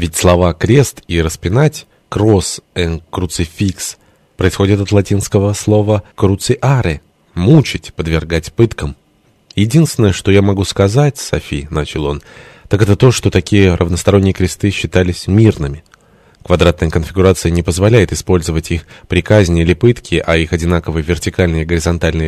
Ведь слова «крест» и «распинать» «кросс» и «круцификс» происходят от латинского слова «круциаре» — «мучить», «подвергать пыткам». «Единственное, что я могу сказать, Софи, — начал он, — так это то, что такие равносторонние кресты считались мирными». Квадратная конфигурация не позволяет использовать их при казни или пытке, а их одинаковые вертикальные и горизонтальные